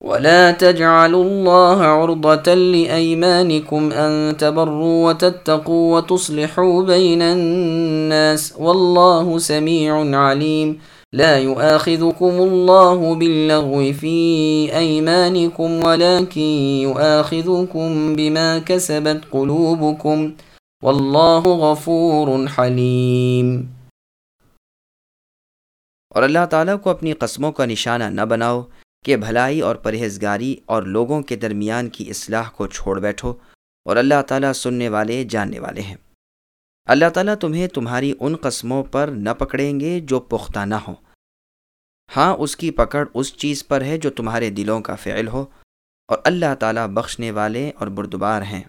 ولا تجعلوا الله عرضة لأيمانكم أن تبروا وتتقوا وتصلحوا بين الناس والله سميع عليم. لا يؤاخذكم الله باللغو في أيمانكم ولكن يؤاخذكم بما كسبت قلوبكم والله غفور حليم. اور اللہ تعالیٰ کو اپنی قسموں کا نشانہ نہ بناؤ کہ بھلائی اور پرہیزگاری اور لوگوں کے درمیان کی اصلاح کو چھوڑ بیٹھو اور اللہ تعالیٰ سننے والے، جاننے والے ہیں۔ اللہ تعالیٰ تمہیں تمہاری ان قسموں پر نہ پکڑیں گے جو پختہ نہ ہوں۔ ہاں اس کی پکڑ اس چیز پر ہے جو تمہارے دلوں کا فعل ہو اور اللہ تعالیٰ بخشنے والے اور بردبار ہیں۔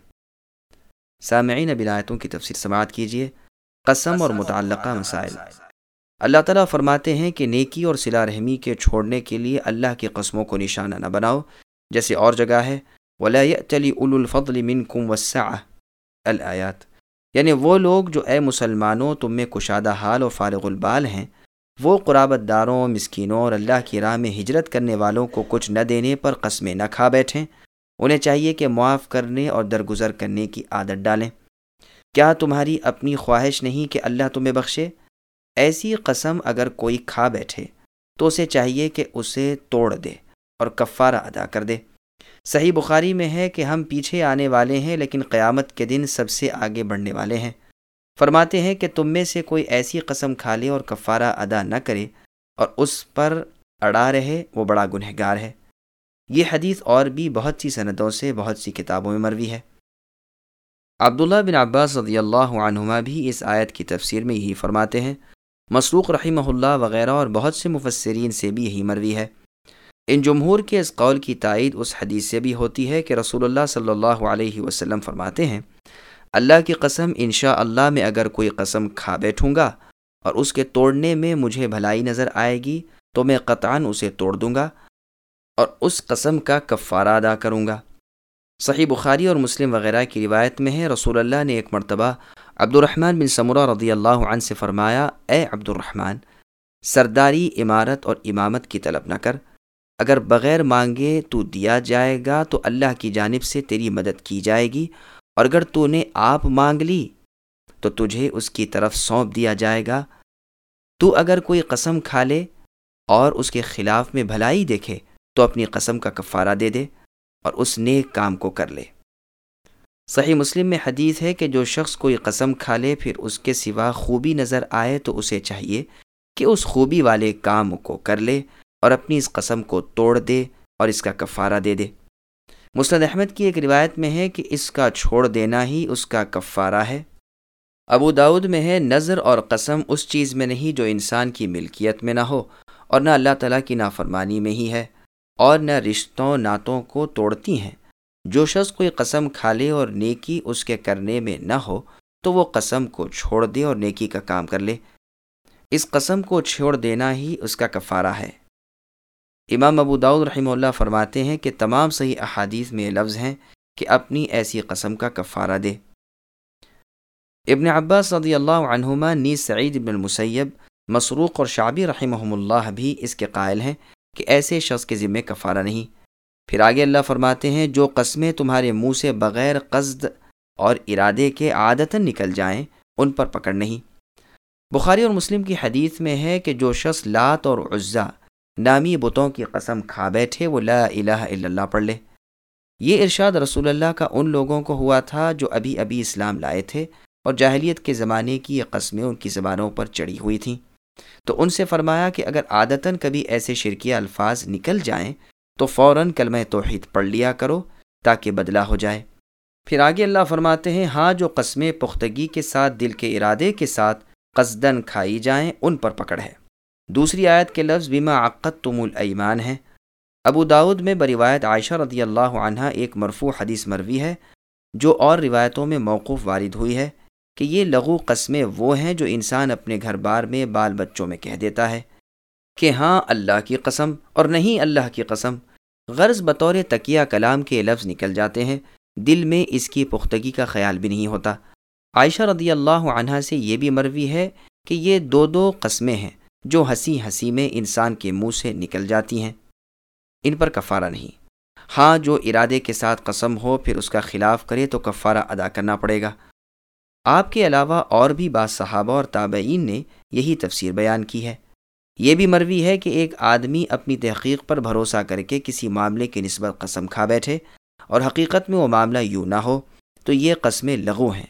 سامعین بلایتوں کی تفسیر، سماعت کیجیے۔ قسم اور متعلقہ مسائل۔ اللہ تعالیٰ فرماتے ہیں کہ نیکی اور صلا رحمی کے چھوڑنے کے لیے اللہ کی قسموں کو نشانہ نہ بناؤ۔ جیسے اور جگہ ہے۔ ولی چلی الفضل من کم وسع الآیات یعنی وہ لوگ جو اے مسلمانوں تم میں کشادہ حال و فارغ البال ہیں، وہ قرابت داروں، مسکینوں اور اللہ کی راہ میں ہجرت کرنے والوں کو کچھ نہ دینے پر قسمیں نہ کھا بیٹھیں۔ انہیں چاہیے کہ معاف کرنے اور درگزر کرنے کی عادت ڈالیں۔ کیا تمہاری اپنی خواہش نہیں کہ اللہ تمہیں بخشے؟ ایسی قسم اگر کوئی کھا بیٹھے تو اسے چاہیے کہ اسے توڑ دے اور کفارہ ادا کر دے۔ صحیح بخاری میں ہے کہ ہم پیچھے آنے والے ہیں لیکن قیامت کے دن سب سے آگے بڑھنے والے ہیں۔ فرماتے ہیں کہ تم میں سے کوئی ایسی قسم کھا لے اور کفارہ ادا نہ کرے اور اس پر اڑا رہے، وہ بڑا گنہ گار ہے۔ یہ حدیث اور بھی بہت سی سندوں سے بہت سی کتابوں میں مروی ہے۔ عبداللہ بن عباس رضی اللہ عنہما بھی اس آیت کی تفسیر میں یہی فرماتے ہیں۔ مسروق رحمہ اللہ وغیرہ اور بہت سے مفسرین سے بھی یہی مروی ہے۔ ان جمہور کے اس قول کی تائید اس حدیث سے بھی ہوتی ہے کہ رسول اللہ صلی اللہ علیہ وسلم فرماتے ہیں، اللہ کی قسم انشاء اللہ میں اگر کوئی قسم کھا بیٹھوں گا اور اس کے توڑنے میں مجھے بھلائی نظر آئے گی تو میں قطعاً اسے توڑ دوں گا اور اس قسم کا کفارہ ادا کروں گا۔ صحیح بخاری اور مسلم وغیرہ کی روایت میں ہے، رسول اللہ نے ایک مرتبہ عبد الرحمن بن سمرہ رضی اللہ عنہ سے فرمایا، اے عبد الرحمن سرداری عمارت اور امامت کی طلب نہ کر۔ اگر بغیر مانگے تو دیا جائے گا تو اللہ کی جانب سے تیری مدد کی جائے گی، اور اگر تو نے آپ مانگ لی تو تجھے اس کی طرف سونپ دیا جائے گا۔ تو اگر کوئی قسم کھا لے اور اس کے خلاف میں بھلائی دیکھے تو اپنی قسم کا کفارہ دے دے اور اس نیک کام کو کر لے۔ صحیح مسلم میں حدیث ہے کہ جو شخص کوئی قسم کھا لے، پھر اس کے سوا خوبی نظر آئے تو اسے چاہیے کہ اس خوبی والے کام کو کر لے اور اپنی اس قسم کو توڑ دے اور اس کا کفارہ دے دے۔ مسند احمد کی ایک روایت میں ہے کہ اس کا چھوڑ دینا ہی اس کا کفارہ ہے۔ ابو داود میں ہے، نظر اور قسم اس چیز میں نہیں جو انسان کی ملکیت میں نہ ہو اور نہ اللہ تعالیٰ کی نافرمانی میں ہی ہے اور نہ رشتوں نعتوں کو توڑتی ہیں۔ جو شخص کوئی قسم کھا لے اور نیکی اس کے کرنے میں نہ ہو، تو وہ قسم کو چھوڑ دے اور نیکی کا کام کر لے۔ اس قسم کو چھوڑ دینا ہی اس کا کفارہ ہے۔ امام ابو داود رحمہ اللہ فرماتے ہیں کہ تمام صحیح احادیث میں لفظ ہیں کہ اپنی ایسی قسم کا کفارہ دے۔ ابن عباس رضی اللہ عنہما نیز سعید ابن المسیب، مسروق اور شعبی رحمہ اللہ بھی اس کے قائل ہیں کہ ایسے شخص کے ذمے کفارہ نہیں۔ پھر آگے اللہ فرماتے ہیں، جو قسمیں تمہارے منہ سے بغیر قصد اور ارادے کے عادتاً نکل جائیں، ان پر پکڑ نہیں۔ بخاری اور مسلم کی حدیث میں ہے کہ جو شخص لات اور عزا نامی بتوں کی قسم کھا بیٹھے، وہ لا الہ الا اللہ پڑھ لے۔ یہ ارشاد رسول اللہ کا ان لوگوں کو ہوا تھا جو ابھی ابھی اسلام لائے تھے اور جاہلیت کے زمانے کی یہ قسمیں ان کی زبانوں پر چڑھی ہوئی تھیں۔ تو ان سے فرمایا کہ اگر عادتاً کبھی ایسے شرکیہ الفاظ نکل جائیں تو فوراً کلمہ توحید پڑھ لیا کرو تاکہ بدلہ ہو جائے۔ پھر آگے اللہ فرماتے ہیں ہاں جو قسمیں پختگی کے ساتھ، دل کے ارادے کے ساتھ قصدن کھائی جائیں، ان پر پکڑ ہے۔ دوسری آیت کے لفظ بیما عقت تم الایمان ہیں ابو داود میں بروایت عائشہ رضی اللہ عنہ ایک مرفوع حدیث مروی ہے، جو اور روایتوں میں موقف وارد ہوئی ہے کہ یہ لغو قسمیں وہ ہیں جو انسان اپنے گھر بار میں بال بچوں میں کہہ دیتا ہے۔ کہ ہاں اللہ کی قسم اور نہیں اللہ کی قسم۔ غرض بطور تکیہ کلام کے لفظ نکل جاتے ہیں۔ دل میں اس کی پختگی کا خیال بھی نہیں ہوتا۔ عائشہ رضی اللہ عنہ سے یہ بھی مروی ہے کہ یہ دو دو قسمیں ہیں جو ہنسی ہنسی میں انسان کے منہ سے نکل جاتی ہیں۔ ان پر کفارہ نہیں۔ ہاں جو ارادے کے ساتھ قسم ہو، پھر اس کا خلاف کرے تو کفارہ ادا کرنا پڑے گا۔ آپ کے علاوہ اور بھی بعض صحابہ اور تابعین نے یہی تفسیر بیان کی ہے۔ یہ بھی مروی ہے کہ ایک آدمی اپنی تحقیق پر بھروسہ کر کے کسی معاملے کی نسبت قسم کھا بیٹھے اور حقیقت میں وہ معاملہ یوں نہ ہو تو یہ قسمیں لغو ہیں۔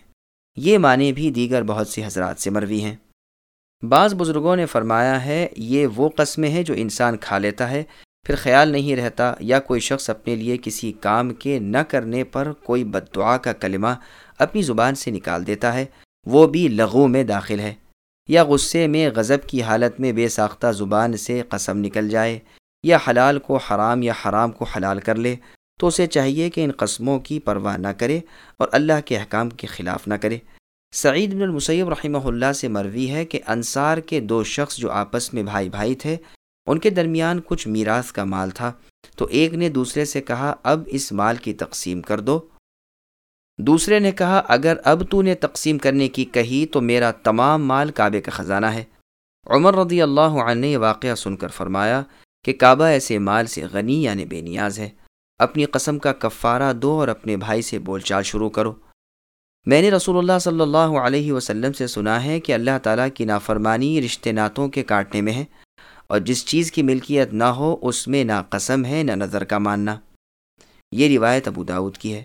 یہ معنی بھی دیگر بہت سی حضرات سے مروی ہیں۔ بعض بزرگوں نے فرمایا ہے، یہ وہ قسمیں ہیں جو انسان کھا لیتا ہے، پھر خیال نہیں رہتا یا کوئی شخص اپنے لیے کسی کام کے نہ کرنے پر کوئی بد دعا کا کلمہ اپنی زبان سے نکال دیتا ہے، وہ بھی لغو میں داخل ہے۔ یا غصے میں غضب کی حالت میں بے ساختہ زبان سے قسم نکل جائے، یا حلال کو حرام یا حرام کو حلال کر لے، تو اسے چاہیے کہ ان قسموں کی پرواہ نہ کرے اور اللہ کے احکام کے خلاف نہ کرے۔ سعید بن المسیب رحمہ اللہ سے مروی ہے کہ انصار کے دو شخص جو آپس میں بھائی بھائی تھے، ان کے درمیان کچھ میراث کا مال تھا، تو ایک نے دوسرے سے کہا، اب اس مال کی تقسیم کر دو۔ دوسرے نے کہا، اگر اب تو نے تقسیم کرنے کی کہی تو میرا تمام مال کعبے کا خزانہ ہے۔ عمر رضی اللہ عنہ نے واقعہ سن کر فرمایا کہ کعبہ ایسے مال سے غنی یعنی بے نیاز ہے۔ اپنی قسم کا کفارہ دو اور اپنے بھائی سے بول چال شروع کرو۔ میں نے رسول اللہ صلی اللہ علیہ وسلم سے سنا ہے کہ اللہ تعالیٰ کی نافرمانی رشتے ناتوں کے کاٹنے میں ہے اور جس چیز کی ملکیت نہ ہو اس میں نہ قسم ہے نہ نظر کا ماننا۔ یہ روایت ابو داود کی ہے۔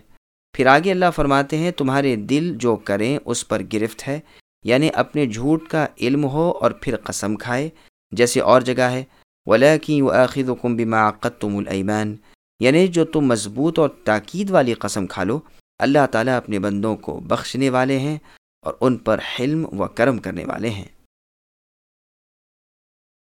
پھر آگے اللہ فرماتے ہیں، تمہارے دل جو کریں اس پر گرفت ہے یعنی اپنے جھوٹ کا علم ہو اور پھر قسم کھائے، جیسے اور جگہ ہے۔ ولا کی و عقید و کم تم العمان یعنی جو تم مضبوط اور تاکید والی قسم کھا لو، اللہ تعالیٰ اپنے بندوں کو بخشنے والے ہیں اور ان پر حلم و کرم کرنے والے ہیں۔